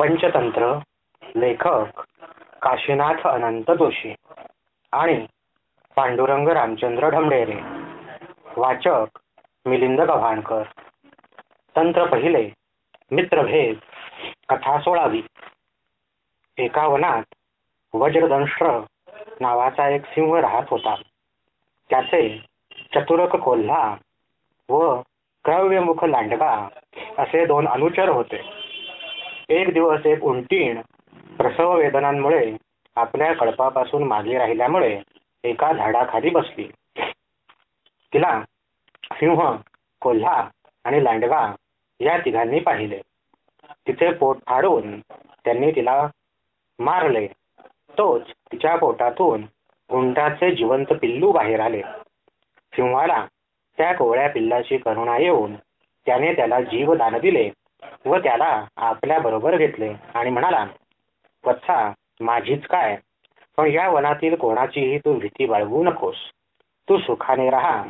पंचतंत्र लेखक काशीनाथ अनंत जोशी आणि पांडुरंग रामचंद्र ढमढेरे वाचक मिलिंद गव्हाणकर. तंत्र पहिले मित्रभेद कथा सोळावी. एका वनात वज्रदंश्र नावाचा एक सिंह राहत होता. त्याचे चतुरक कोल्हा व क्रव्यमुख लांडगा असे दोन अनुचर होते. एक दिवस एक उंटीण प्रसव वेदनांमुळे आपल्या कळपापासून मागे राहिल्यामुळे एका झाडाखाली बसली. तिला सिंह कोल्हा आणि लांडगा या तिघांनी पाहिले. तिचे पोट फाडून त्यांनी तिला मारले. तोच तिच्या पोटातून उंटाचे जिवंत पिल्लू बाहेर आले. सिंहाला त्या कोवळ्या पिल्लाची करुणा येऊन त्याने त्याला जीव दान दिले. व त्याला आपल्या बरोबर घेतले आणि म्हणाला वत्सा माझीच काय? पण या वनातील कोणाचीही तू भीती बाळगू नकोस. तू सुखाने राहा.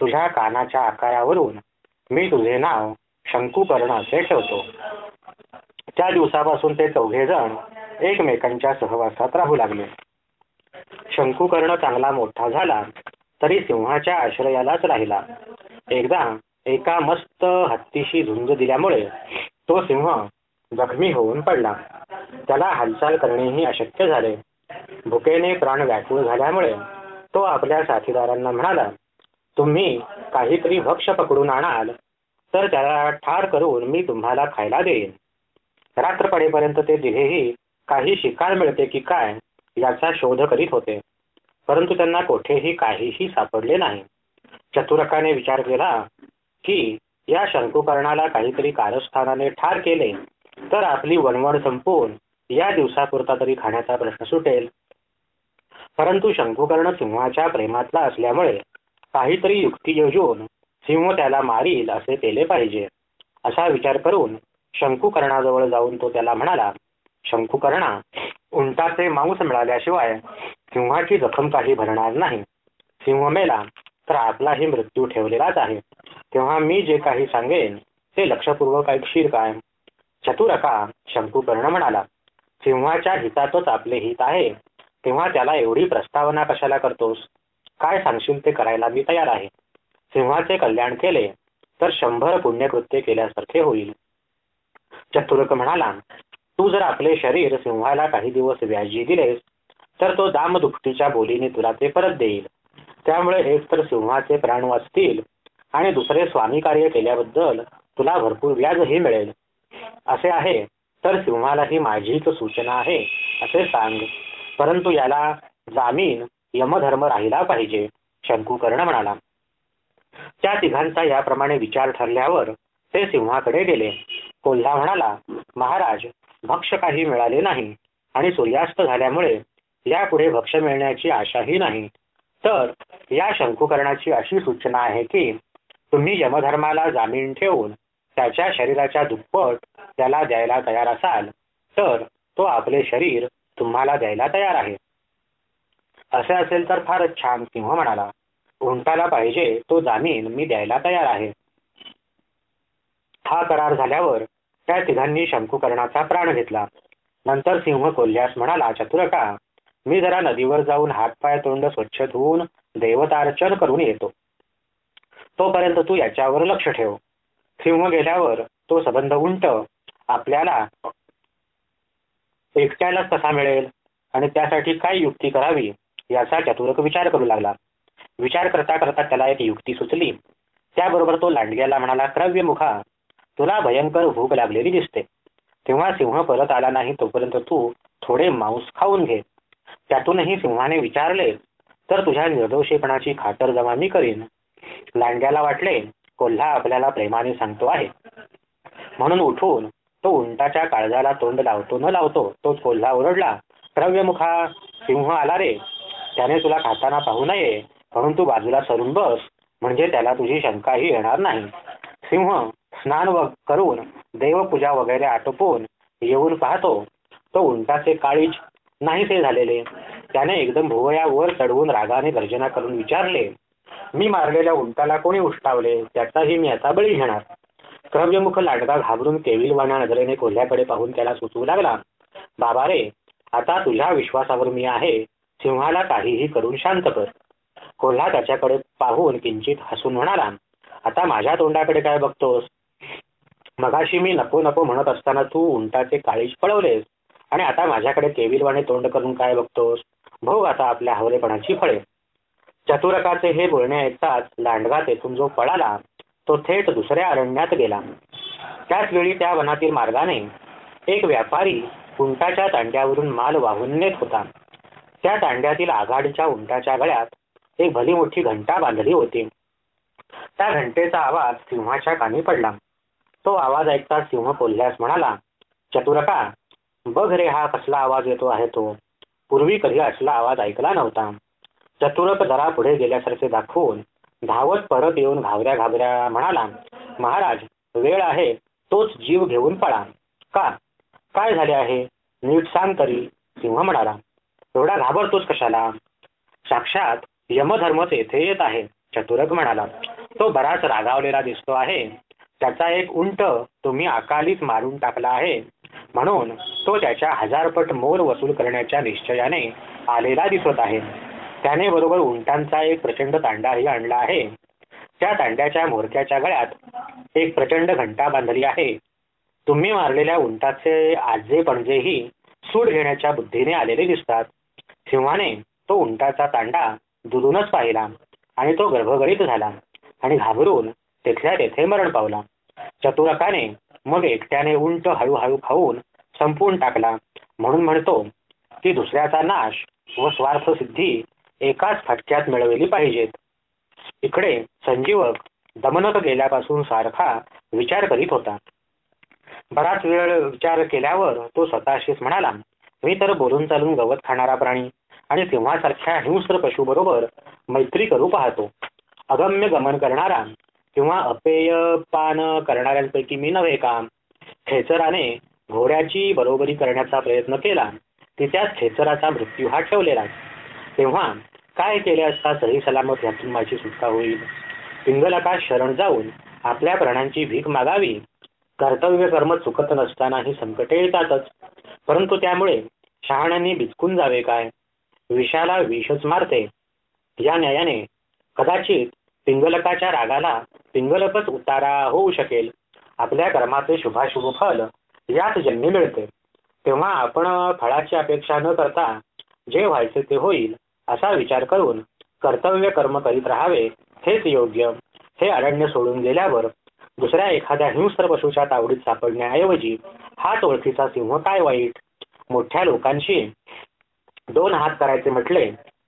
तुझ्या कानाच्या आकारावरून मी तुझे नाव शंकुकर्ण असे ठेवतो. त्या दिवसापासून ते चौघे जण एकमेकांच्या सहवासात राहू लागले. शंकुकर्ण चांगला मोठा झाला तरी सिंहाच्या आश्रयालाच राहिला. एकदा एका मस्त हत्तीशी झुंज दिल्यामुळे तो सिंह जखमी होऊन पडला. त्याला हालचाल करणेही अशक्य झाले. भुकेने प्राण व्याकुळ झाल्यामुळे तो आपल्या साथीदारांना म्हणाला तुम्ही काहीतरी भक्ष पकडून आणाल तर त्याला ठार करून मी तुम्हाला खायला देईन. रात्र पडेपर्यंत ते दिलेही काही शिकार मिळते की काय याचा शोध करीत होते. परंतु त्यांना कोठेही काहीही सापडले नाही. चतुरकाने विचार केला की या शंकुकर्णाला काहीतरी कारस्थानाने ठार केले तर आपली वणवण संपवून या दिवसापुरता तरी खाण्याचा प्रश्न सुटेल. परंतु शंकुकर्ण सिंहाच्या प्रेमातला असल्यामुळे काहीतरी युक्ती योजून सिंह त्याला मारील असे केले पाहिजे. असा विचार करून शंकुकर्णाजवळ जाऊन तो त्याला म्हणाला शंकुकर्णा उंटाचे मांस मिळाल्याशिवाय सिंहाची जखम काही भरणार नाही. सिंह मेला तर आपलाही मृत्यू ठेवलेलाच आहे. तेव्हा मी जे काही सांगेन ते लक्षपूर्वक ऐकशील काय चतुरका शंकूकर्ण म्हणाला सिंहाच्या हितातच आपले हित आहे तेव्हा त्याला एवढी प्रस्तावना कशाला करतोस? काय सांगशील ते करायला मी तयार आहे. सिंहाचे कल्याण केले तर शंभर पुण्यकृत्य केल्यासारखे होईल. चतुरक म्हणाला तू जर आपले शरीर सिंहाला काही दिवस व्याजी दिलेस तर तो दामदुपटीच्या बोलीने तुला ते परत देईल. त्यामुळे एक तर सिंहाचे प्राण वाचतील आणि दुसरे स्वामी कार्य केल्याबद्दल तुला भरपूर व्याजही मिळेल. असे आहे तर सिंहालाही माझीच सूचना आहे असे सांग. परंतु याला जामीन यमधर्म राहिला पाहिजे शंकूकर्ण म्हणाला. त्या तिघांचा याप्रमाणे विचार ठरल्यावर ते सिंहाकडे गेले. कोल्हा म्हणाला महाराज भक्ष काही मिळाले नाही आणि सूर्यास्त झाल्यामुळे यापुढे भक्ष मिळण्याची आशाही नाही. तर या शंकुकर्णाची अशी सूचना आहे की तुम्ही यमधर्माला जामीन ठेवून त्याच्या शरीराच्या दुप्पट त्याला द्यायला तयार असाल तर तो आपले शरीर तुम्हाला द्यायला तयार आहे. असे असेल तर फारच छान सिंह म्हणाला. उंटाला पाहिजे तो जामीन मी द्यायला तयार आहे. हा करार झाल्यावर त्या तिघांनी शंकुकर्णाचा प्राण घेतला. नंतर सिंह कोल्ह्यास म्हणाला चतुरका मी जरा नदीवर जाऊन हातपाय तोंड स्वच्छ धुवून देवतार्चन करून येतो. तोपर्यंत तू याच्यावर लक्ष ठेव. सिंह गेल्यावर तो सबंध उंट. आपल्याला एकट्यालाच कसा मिळेल आणि त्यासाठी काय युक्ती करावी याचा चतुरक विचार करू लागला. विचार करता करता त्याला एक युक्ती सुचली. त्याबरोबर तो लांडग्याला म्हणाला क्रव्य मुखा तुला भयंकर भूक लागलेली दिसते. तेव्हा सिंह परत आला नाही तोपर्यंत तू थोडे मांस खाऊन घे. त्यातूनही सिंहाने विचारले तर तुझ्या निर्दोषीपणाची खातर जमा मी करीन. लांडग्याला वाटले कोल्हा आपल्याला प्रेमाने सांगतो आहे. म्हणून उठून तो उंटाच्या काळजाला तोंड लावतो न लावतो तो कोल्हा ओरडला क्रव्यमुखा सिंह आला रे त्याने तुला खाताना पाहू नये म्हणून तू बाजूला सरून बस म्हणजे त्याला तुझी शंकाही येणार नाही. सिंह स्नान करून देवपूजा वगैरे आटोपून येऊन पाहतो तो उंटाचे काळीज नाहीसे झालेले. त्याने एकदम भुवया वर चढवून रागाने गर्जना करून विचारले मी मारलेल्या उंटाला कोणी उष्टावले त्याचाही मी आता बळी घेणार. क्रव्यमुख लाडका घाबरून केविलवाण्या नजरेने कोल्ह्याकडे पाहून त्याला सुचवू लागला बाबा रे आता तुझ्या विश्वासावर मी आहे सिंहाला काहीही करून शांत कर. कोल्हा त्याच्याकडे पाहून किंचित हसून म्हणाला आता माझ्या तोंडाकडे काय बघतोस? मगाशी मी नको नको म्हणत असताना तू उंटाचे काळीज पळवलेस आणि आता माझ्याकडे केविलवाने तोंड करून काय बघतोस? भोग आता आपल्या हवरेपणाची फळे. चतुरकाचे हे बोलणे ऐकताच लांडगा तेथून जो पळाला तो थेट दुसऱ्या अरण्यात गेला. त्याच वेळी त्या वनातील मार्गाने एक व्यापारी उंटाच्या तांड्यावरून माल वाहून नेत होता. त्या तांड्यातील आघाडीच्या उंटाच्या गळ्यात एक भली मोठी घंटा बांधली होती. त्या घंटेचा आवाज सिंहाच्या कानी पडला. तो आवाज ऐकता सिंह कोल्ह्यास म्हणाला चतुरका बघ रे हा कसला आवाज येतो आहे तो. पूर्वी कधी असला आवाज ऐकला नव्हता. चतुरक जरा पुढे गेल्यासारखे दाखवून धावत परत येऊन घाबऱ्या घाबऱ्या म्हणाला महाराज वेळ आहे तोच जीव घेऊन पळा. का? काय झाले आहे? नीट सांग तरी सिंह म्हणाला. एवढा घाबरतोच कशाला? साक्षात यमधर्मच येथे येत आहे चतुरक म्हणाला. तो बराच रागावलेला दिसतो आहे. त्याचा एक उंट तुम्ही अकालीच मारून टाकला आहे. म्हणून तो त्याच्या हजारपट मोर वसूल करण्याच्या निश्चयाने आलेला दिसत आहे. त्याने बरोबर उंटांचा एक प्रचंड तांडाही आणला आहे. त्या तांड्याच्या मोरक्याच्या गळ्यात एक प्रचंड घंटा बांधली आहे. तुम्ही मारलेल्या उंटाचे आजे पणजेही सूड घेण्याच्या बुद्धीने आलेले दिसतात. सिंहाने तो उंटाचा तांडा दुरूनच पाहिला आणि तो गर्भगरीत झाला आणि घाबरून तेथल्या तेथे मरण पावला. चतुरकाने मग एकट्याने उंट हळूहळू खाऊन संपवून टाकला. म्हणून म्हणतो की दुसऱ्याचा नाश व स्वार्थ सिद्धी एकाच फटक्यात मिळवली पाहिजेत. इकडे संजीवक दमनक गेल्यापासून सारखा विचार करीत होता. बराच वेळ विचार केल्यावर तो स्वतःशीच म्हणाला मी तर बोलून चालून गवत खाणारा प्राणी आणि सिंहासारख्या हिंस्र पशु बरोबर मैत्री करू पाहतो. अगम्य गमन करणारा किंवा अपेय पान करणाऱ्यांपैकी मी नव्हे का? खेचराने घोड्याची बरोबरी करण्याचा प्रयत्न केला. ती त्याच खेचराचा मृत्यू हा ठेवलेला. तेव्हा काय केले असता सही सलामत यातून माझी सुटका होईल? पिंगलकाश शरण जाऊन आपल्या प्राणांची भीक मागावी? कर्तव्य कर्म चुकत नसतानाही संकटे येतातच. परंतु त्यामुळे शहाण्यांनी बिचकून जावे काय? विषाला विषच मारते. या न्यायाने कदाचित पिंगलकाच्या रागाला पिंगलकच उतारा होऊ शकेल. आपल्या कर्माचे शुभाशुभ फल याच जन्मी मिळते. तेव्हा आपण फळाची अपेक्षा न करता जे व्हायचे ते होईल. असा विचार करून कर्तव्य कर्म करीत राहावे हेच योग्य. हे अरण्य सोडून गेल्यावर दुसऱ्या एखाद्या हिंस्र पशूच्या तावडीत सापडण्याऐवजी हाच ओळखीचा सिंह काय वाईट? मोठ्या लोकांशी दोन हात करायचे म्हटले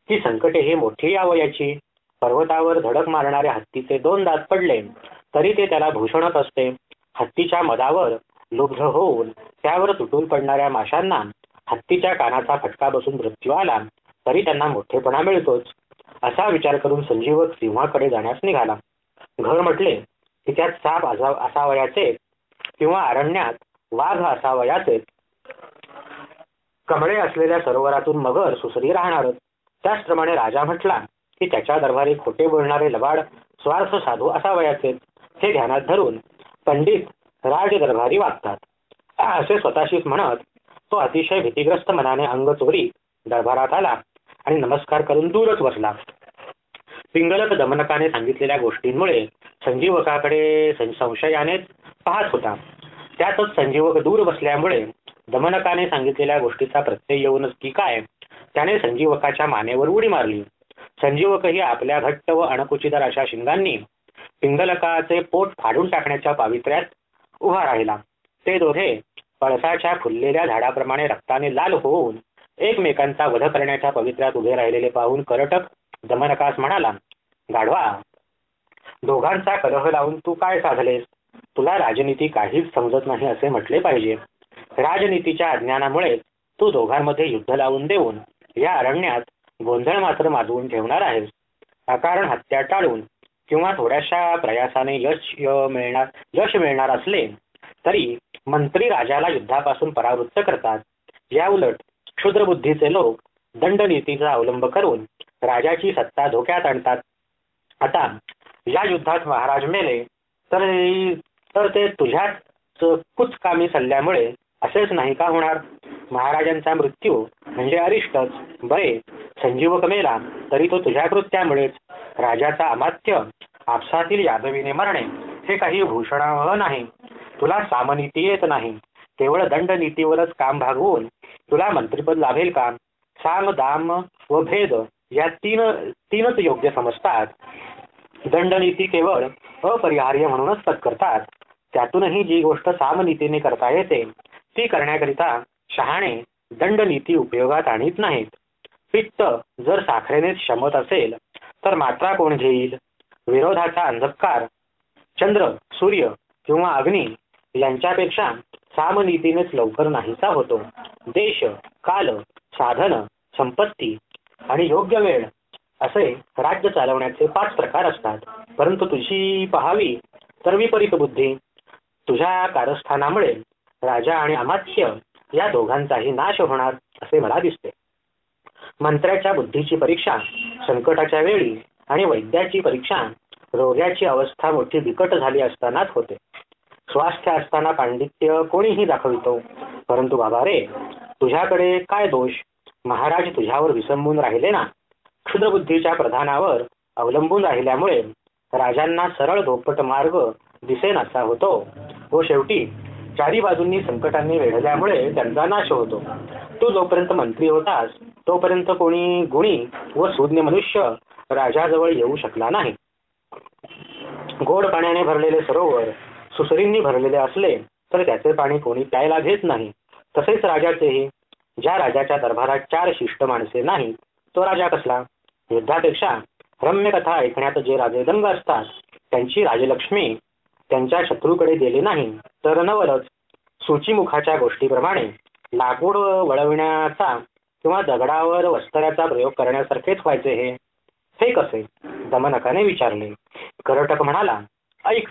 की संकटे ही मोठी यावयाची. पर्वतावर धडक मारणाऱ्या हत्तीचे दोन दात पडले तरी ते त्याला भूषणत असते. हत्तीच्या मदावर लुब्ध होऊन त्यावर तुटून पडणाऱ्या माशांना हत्तीच्या कानाचा फटका बसून मृत्यू आला. तरी त्यांना मोठेपणा मिळतोच. असा विचार करून संजीवक सिंहाकडे जाण्यास निघाला. घर म्हटले की त्यात साप असावयाचे किंवा अरण्यात वाघ असावयाचे. कमळे असलेल्या सरोवरातून मगर सुसरी राहणारच. त्याचप्रमाणे राजा म्हटला की त्याच्या दरबारी खोटे बोलणारे लबाड स्वार्थ साधू असावयाचे. हे ध्यानात धरून पंडित राज दरबारी वागतात असे स्वतःशीच म्हणत तो अतिशय भीतीग्रस्त मनाने अंग चोरी दरबारात आला. आणि नमस्कार करून दूरच बसला. पिंगलक दमनकाने सांगितलेल्या गोष्टींमुळे संजीवकाकडे संशयानेच पाहत होता. त्यातच संजीवक दूर बसल्यामुळे दमनकाने सांगितलेल्या गोष्टीचा प्रत्यय येऊनच की काय त्याने संजीवकाच्या मानेवर उडी मारली. संजीवकही आपल्या घट्ट व अणकुचीदार अशा शिंगांनी पिंगलकाचे पोट फाडून टाकण्याच्या पावित्र्यात उभा राहिला. ते दोघे पळसाच्या फुललेल्या झाडाप्रमाणे रक्ताने लाल होऊन एकमेकांचा वध करण्याच्या पवित्र्यात उभे राहिलेले पाहून करटक दमनकास म्हणाला गाढवा दोघांचा कलह लावून तू काय साधलेस? तुला राजनीती काहीच समजत नाही असे म्हटले पाहिजे. राजनीतीच्या अज्ञानामुळे तू दोघांमध्ये युद्ध लावून देऊन या अरण्यात गोंधळ मात्र माजवून ठेवणार आहेस. अकारण हत्या टाळून किंवा थोड्याशा प्रयासाने यश मिळणार यश मिळणार असले तरी मंत्री राजाला युद्धापासून परावृत्त करतात. या उलट क्षुद्रबुद्धीचे लोक दंडनीतीचा अवलंब करून राजाची सत्ता धोक्यात आणतात. आता या युद्धात महाराज मेले तर तर ते तुझ्याच कुचकामी सल्ल्यामुळे असेच नाही का होणार? महाराजांचा मृत्यू म्हणजे अरिष्टच बरे संजीव कमेला तरी तो तुझ्या कृत्यामुळेच. राजाचा अमात्य आपसातील यादवीने मरणे हे काही भूषणावह नाही. तुला सामनीती येत नाही. केवळ दंडनीतीवरच काम भागवून तुला मंत्रिपद लाभेल का? साम दाम व भेद या तीन तीनच योग्य समजतात. दंडनीती केवळ अपरिहार्य म्हणूनच तत्करतात. त्यातूनही जी गोष्ट सामनीतीने करता येते ती करण्याकरिता शहाणे दंडनीती उपयोगात आणीत नाहीत. पित्त जर साखरेने शमत असेल तर मात्रा कोण घेईल? विरोधाचा अंधकार चंद्र सूर्य किंवा अग्नी यांच्यापेक्षा सामनीतीनेच लवकर नाहीसा होतो. देश काल साधन संपत्ती आणि योग्य वेळ असे राज्य चालवण्याचे पाच प्रकार असतात. परंतु तुझी पहावी तर विपरीत बुद्धी तुझ्या कारस्थानामुळे राजा आणि अमात्य या दोघांचाही नाश होणार असे मला दिसते. मंत्र्याच्या बुद्धीची परीक्षा संकटाच्या वेळी आणि वैद्याची परीक्षा रोग्याची अवस्था मोठी बिकट झाली असतानाच होते. स्वास्थ्य असताना पांडित्य कोणीही दाखवितो. परंतु बाबा रे तुझ्याकडे काय दोष? महाराज तुझ्यावर विसंबून राहिले ना? क्षुद्रबुद्धीच्या प्रधानावर अवलंबून राहिल्यामुळे राजांना सरळ धोपट मार्ग दिसेनासा होतो. व शेवटी चारी बाजूंनी संकटांनी वेढल्यामुळे त्यांचा नाश होतो. तू जोपर्यंत मंत्री होतास तोपर्यंत कोणी गुणी व सुज्ञ मनुष्य राजाजवळ येऊ शकला नाही. गोड पाण्याने भरलेले सरोवर सुसरींनी भरलेले असले तर त्याचे पाणी कोणी प्यायला घेत नाही. तसेच राजाचेही ज्या राजाच्या दरबारात चार शिष्ट माणसे नाही तो राजा कसला? युद्धापेक्षा रम्य कथा ऐकण्यात जे राजे दंग असतात त्यांची राजलक्ष्मी त्यांच्या शत्रूकडे गेली नाही तर नवलच सूचीमुखाच्या गोष्टीप्रमाणे लाकूड वळविण्याचा किंवा दगडावर वस्त्र्याचा प्रयोग करण्यासारखेच व्हायचे हे. हे कसे? दमनकाने विचारले. करटक म्हणाला ऐक